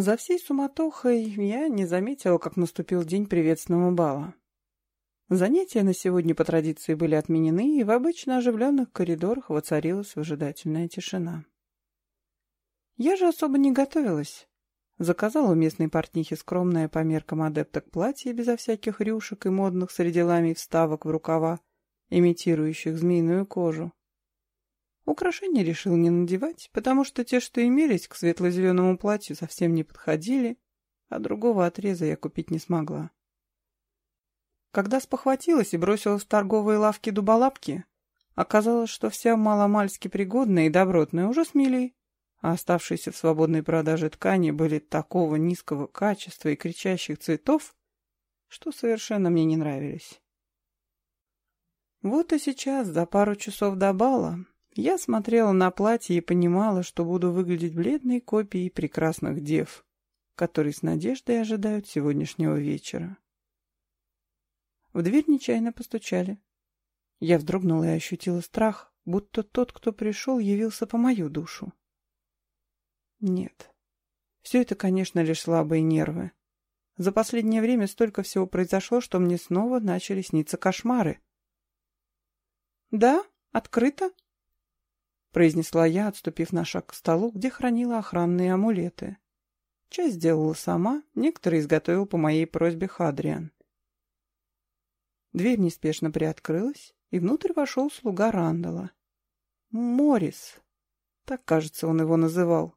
За всей суматохой я не заметила, как наступил день приветственного бала. Занятия на сегодня по традиции были отменены, и в обычно оживленных коридорах воцарилась выжидательная тишина. Я же особо не готовилась. Заказала у местной портнихи скромное по меркам адепток платье безо всяких рюшек и модных среди ламий вставок в рукава, имитирующих змеиную кожу. Украшения решил не надевать, потому что те, что имелись к светло-зеленому платью, совсем не подходили, а другого отреза я купить не смогла. Когда спохватилась и бросилась в торговые лавки дуболапки, оказалось, что вся маломальски пригодная и добротная уже смели, а оставшиеся в свободной продаже ткани были такого низкого качества и кричащих цветов, что совершенно мне не нравились. Вот и сейчас, за пару часов до бала, я смотрела на платье и понимала, что буду выглядеть бледной копией прекрасных дев, которые с надеждой ожидают сегодняшнего вечера. В дверь нечаянно постучали. Я вздрогнула и ощутила страх, будто тот, кто пришел, явился по мою душу. Нет. Все это, конечно, лишь слабые нервы. За последнее время столько всего произошло, что мне снова начали сниться кошмары. «Да, открыто», — произнесла я, отступив на шаг к столу, где хранила охранные амулеты. Часть сделала сама, некоторые изготовил по моей просьбе Хадриан. Дверь неспешно приоткрылась, и внутрь вошел слуга Рандала. Морис, так, кажется, он его называл.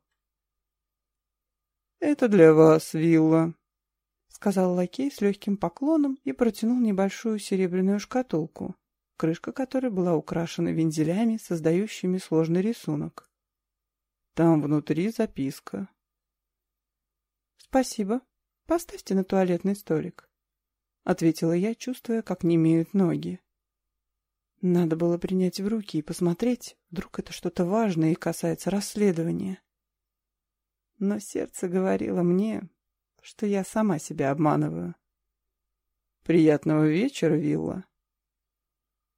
«Это для вас, вилла», — сказал лакей с легким поклоном и протянул небольшую серебряную шкатулку, крышка которой была украшена вензелями, создающими сложный рисунок. «Там внутри записка». «Спасибо. Поставьте на туалетный столик», — ответила я, чувствуя, как немеют ноги. Надо было принять в руки и посмотреть, вдруг это что-то важное и касается расследования но сердце говорило мне, что я сама себя обманываю. «Приятного вечера, Вилла!»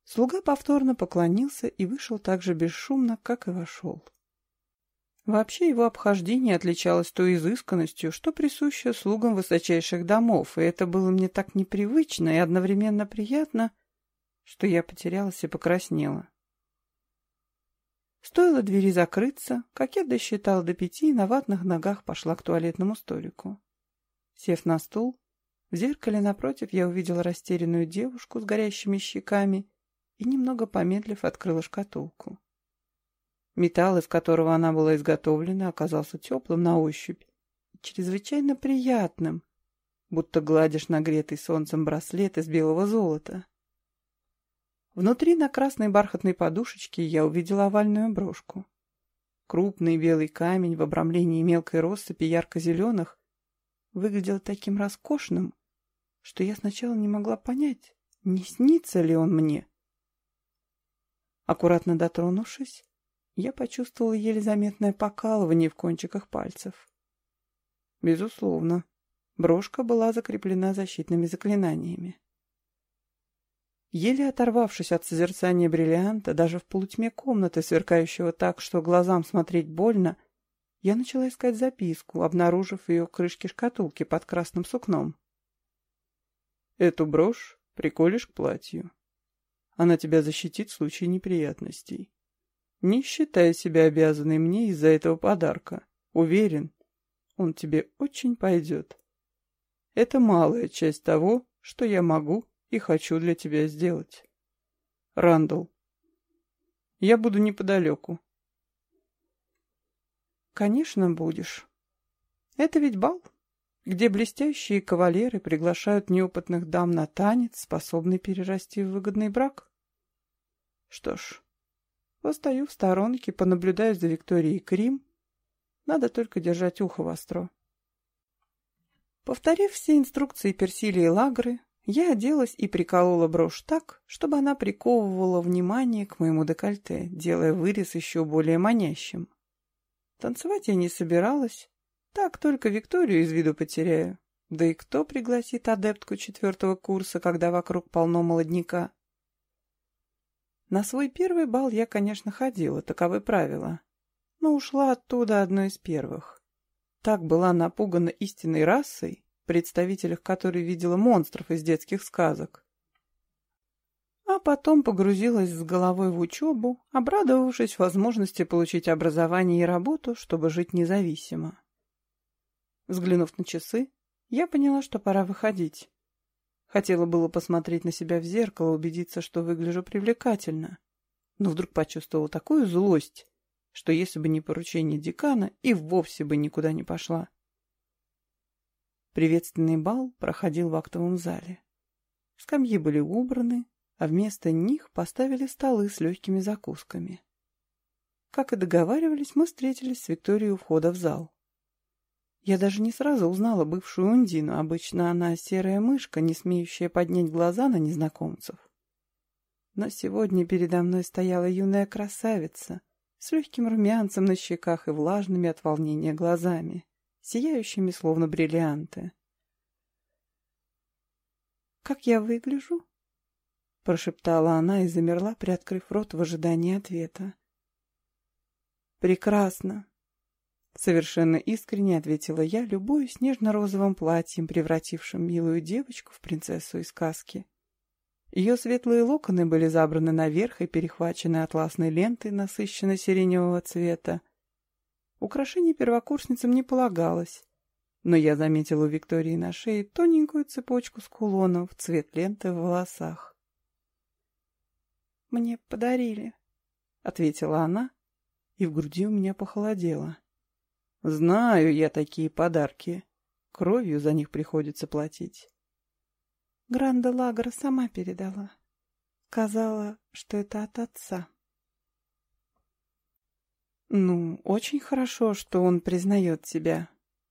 Слуга повторно поклонился и вышел так же бесшумно, как и вошел. Вообще его обхождение отличалось той изысканностью, что присуще слугам высочайших домов, и это было мне так непривычно и одновременно приятно, что я потерялась и покраснела. Стоило двери закрыться, как я досчитала до пяти на ватных ногах пошла к туалетному столику. Сев на стул, в зеркале напротив я увидела растерянную девушку с горящими щеками и, немного помедлив, открыла шкатулку. Металл, из которого она была изготовлена, оказался теплым на ощупь и чрезвычайно приятным, будто гладишь нагретый солнцем браслет из белого золота. Внутри на красной бархатной подушечке я увидела овальную брошку. Крупный белый камень в обрамлении мелкой россыпи ярко-зеленых выглядел таким роскошным, что я сначала не могла понять, не снится ли он мне. Аккуратно дотронувшись, я почувствовала еле заметное покалывание в кончиках пальцев. Безусловно, брошка была закреплена защитными заклинаниями. Еле оторвавшись от созерцания бриллианта, даже в полутьме комнаты, сверкающего так, что глазам смотреть больно, я начала искать записку, обнаружив ее в крышке шкатулки под красным сукном. «Эту брошь приколешь к платью. Она тебя защитит в случае неприятностей. Не считай себя обязанной мне из-за этого подарка. Уверен, он тебе очень пойдет. Это малая часть того, что я могу и хочу для тебя сделать. Рандall, я буду неподалеку. Конечно, будешь. Это ведь бал, где блестящие кавалеры приглашают неопытных дам на танец, способный перерасти в выгодный брак. Что ж, постою в сторонке, понаблюдаю за Викторией Крим. Надо только держать ухо востро. Повторив все инструкции Персилии Лагры, я оделась и приколола брошь так, чтобы она приковывала внимание к моему декольте, делая вырез еще более манящим. Танцевать я не собиралась, так только Викторию из виду потеряю. Да и кто пригласит адептку четвертого курса, когда вокруг полно молодняка? На свой первый бал я, конечно, ходила, таковы правила, но ушла оттуда одной из первых. так была напугана истинной расой, представителях которой видела монстров из детских сказок. А потом погрузилась с головой в учебу, обрадовавшись возможности получить образование и работу, чтобы жить независимо. Взглянув на часы, я поняла, что пора выходить. Хотела было посмотреть на себя в зеркало, убедиться, что выгляжу привлекательно. Но вдруг почувствовала такую злость, что если бы не поручение декана, и вовсе бы никуда не пошла. Приветственный бал проходил в актовом зале. Скамьи были убраны, а вместо них поставили столы с легкими закусками. Как и договаривались, мы встретились с Викторией у входа в зал. Я даже не сразу узнала бывшую Ундину, обычно она серая мышка, не смеющая поднять глаза на незнакомцев. Но сегодня передо мной стояла юная красавица с легким румянцем на щеках и влажными от волнения глазами сияющими словно бриллианты. «Как я выгляжу?» — прошептала она и замерла, приоткрыв рот в ожидании ответа. «Прекрасно!» — совершенно искренне ответила я, любуясь нежно-розовым платьем, превратившим милую девочку в принцессу из сказки. Ее светлые локоны были забраны наверх и перехвачены атласной лентой насыщенно сиреневого цвета, Украшений первокурсницам не полагалось, но я заметил у Виктории на шее тоненькую цепочку с кулоном в цвет ленты в волосах. «Мне подарили», — ответила она, и в груди у меня похолодело. «Знаю я такие подарки. Кровью за них приходится платить». Гранда Лагра сама передала. Сказала, что это от отца. «Ну, очень хорошо, что он признает тебя»,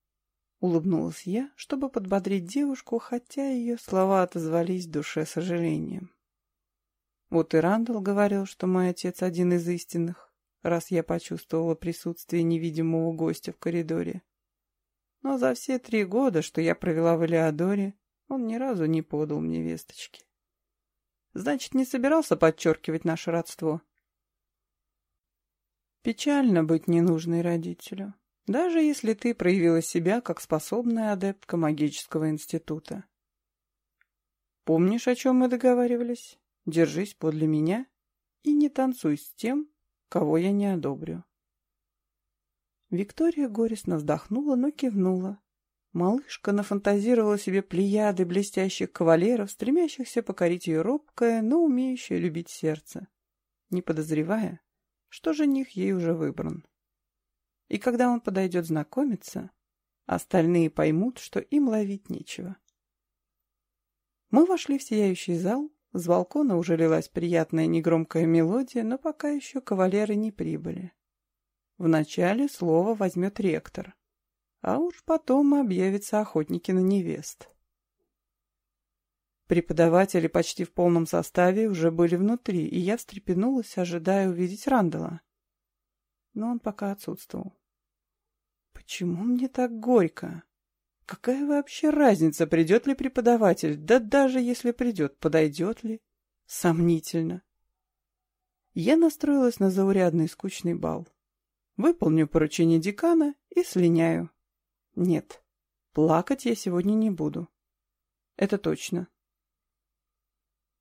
— улыбнулась я, чтобы подбодрить девушку, хотя ее слова отозвались в душе сожалением. Вот и Рандall говорил, что мой отец один из истинных, раз я почувствовала присутствие невидимого гостя в коридоре. Но за все три года, что я провела в Элеодоре, он ни разу не подал мне весточки. Значит, не собирался подчеркивать наше родство. Печально быть ненужной родителю, даже если ты проявила себя как способная адептка магического института. Помнишь, о чем мы договаривались? Держись подле меня и не танцуй с тем, кого я не одобрю. Виктория горестно вздохнула, но кивнула. Малышка нафантазировала себе плеяды блестящих кавалеров, стремящихся покорить ее робкое, но умеющее любить сердце, не подозревая, что жених ей уже выбран. И когда он подойдет знакомиться, остальные поймут, что им ловить нечего. Мы вошли в сияющий зал, с балкона уже лилась приятная негромкая мелодия, но пока еще кавалеры не прибыли. Вначале слово возьмет ректор, а уж потом объявятся охотники на невест. Преподаватели почти в полном составе уже были внутри, и я встрепенулась, ожидая увидеть Рандала. Но он пока отсутствовал. Почему мне так горько? Какая вообще разница, придет ли преподаватель? Да даже если придет, подойдет ли? Сомнительно. Я настроилась на заурядный скучный бал. Выполню поручение декана и слиняю. Нет, плакать я сегодня не буду. Это точно.